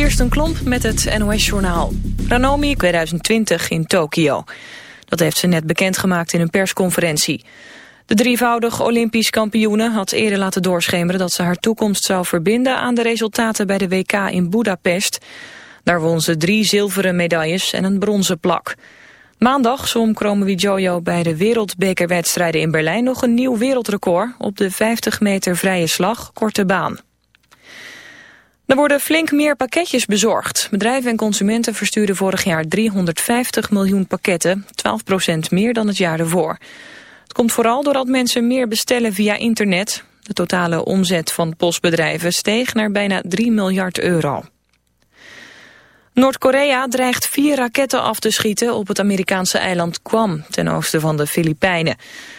Kirsten Klomp met het NOS-journaal. Ranomi 2020 in Tokio. Dat heeft ze net bekendgemaakt in een persconferentie. De drievoudig Olympisch kampioene had eerder laten doorschemeren... dat ze haar toekomst zou verbinden aan de resultaten bij de WK in Budapest. Daar won ze drie zilveren medailles en een bronzen plak. Maandag zwom Kromowidjojo bij de wereldbekerwedstrijden in Berlijn... nog een nieuw wereldrecord op de 50 meter vrije slag, korte baan. Er worden flink meer pakketjes bezorgd. Bedrijven en consumenten verstuurden vorig jaar 350 miljoen pakketten, 12% meer dan het jaar ervoor. Het komt vooral doordat mensen meer bestellen via internet. De totale omzet van postbedrijven steeg naar bijna 3 miljard euro. Noord-Korea dreigt vier raketten af te schieten op het Amerikaanse eiland Guam, ten oosten van de Filipijnen.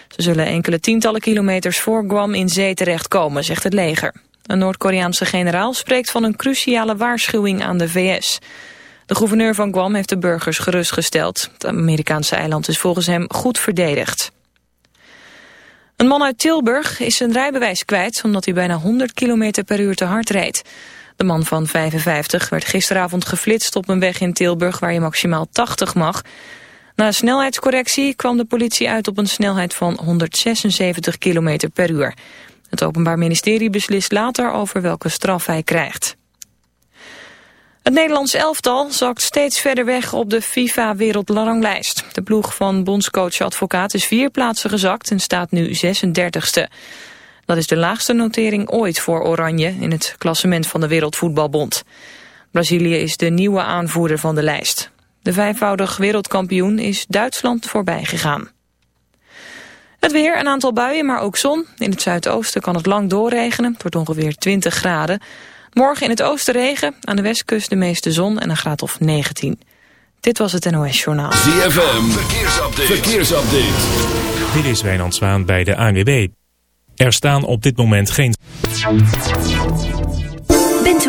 Ze zullen enkele tientallen kilometers voor Guam in zee terechtkomen, zegt het leger. Een Noord-Koreaanse generaal spreekt van een cruciale waarschuwing aan de VS. De gouverneur van Guam heeft de burgers gerustgesteld. Het Amerikaanse eiland is volgens hem goed verdedigd. Een man uit Tilburg is zijn rijbewijs kwijt omdat hij bijna 100 km per uur te hard reed. De man van 55 werd gisteravond geflitst op een weg in Tilburg waar je maximaal 80 mag. Na een snelheidscorrectie kwam de politie uit op een snelheid van 176 km per uur. Het Openbaar Ministerie beslist later over welke straf hij krijgt. Het Nederlands elftal zakt steeds verder weg op de FIFA-wereldranglijst. De ploeg van bondscoach Advocaat is vier plaatsen gezakt en staat nu 36e. Dat is de laagste notering ooit voor Oranje in het klassement van de Wereldvoetbalbond. Brazilië is de nieuwe aanvoerder van de lijst. De vijfvoudig wereldkampioen is Duitsland voorbij gegaan. Het weer, een aantal buien, maar ook zon. In het zuidoosten kan het lang doorregenen. Het wordt ongeveer 20 graden. Morgen in het oosten regen, aan de westkust de meeste zon en een graad of 19. Dit was het NOS Journaal. ZFM, verkeersupdate. verkeersupdate. Dit is Wijnand Zwaan bij de ANWB. Er staan op dit moment geen...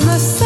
Summer sun,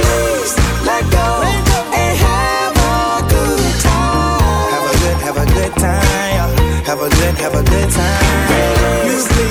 Have a good, have a good time. You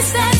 I that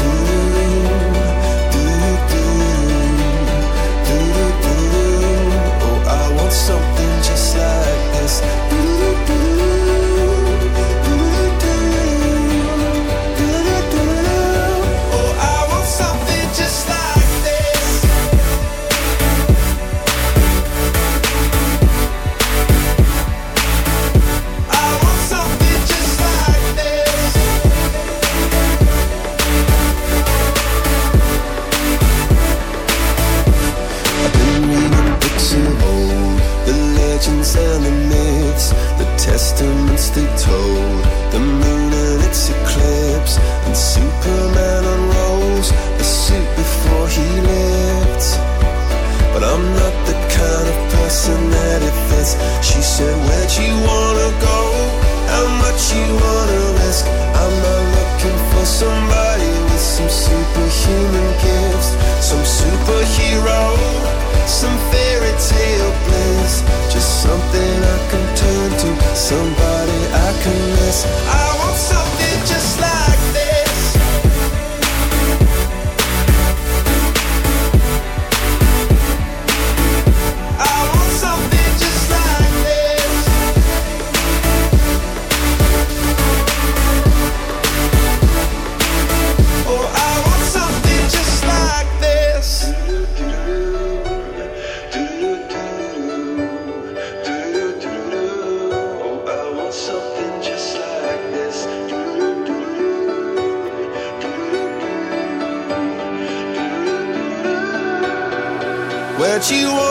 place. what you want.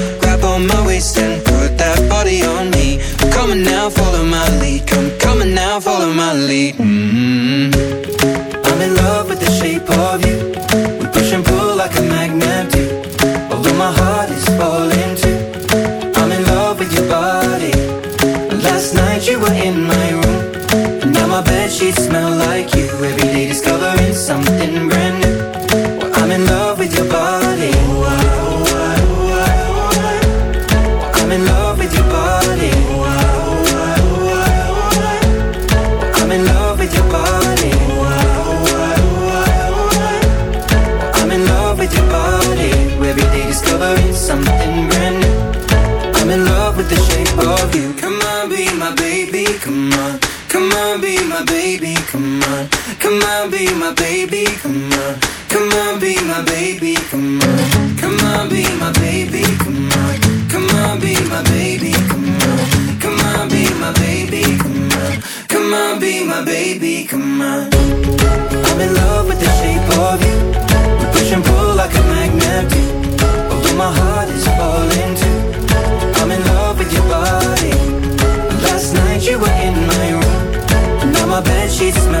smell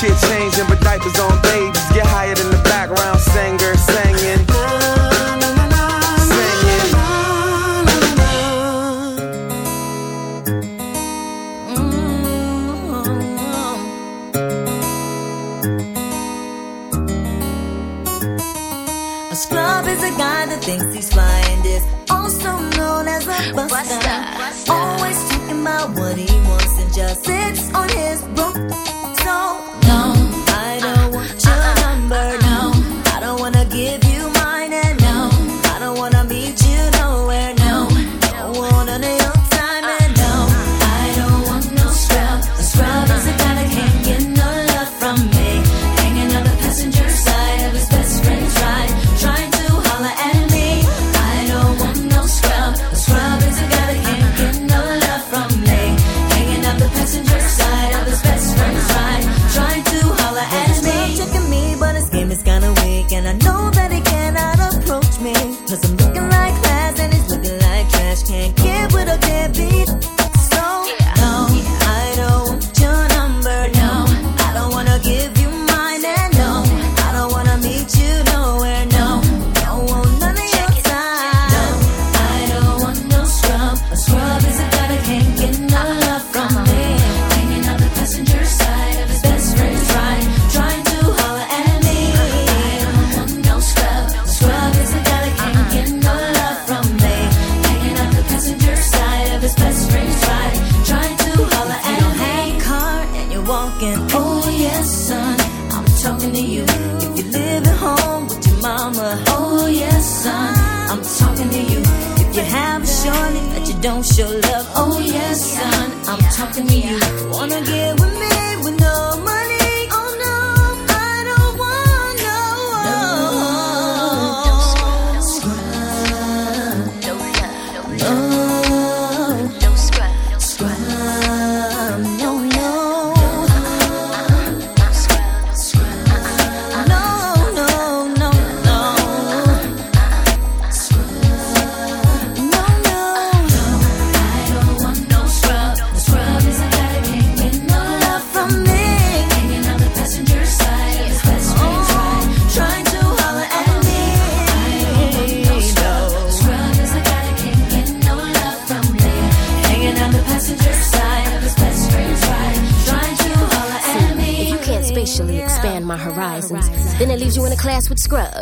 shit changing, but diapers on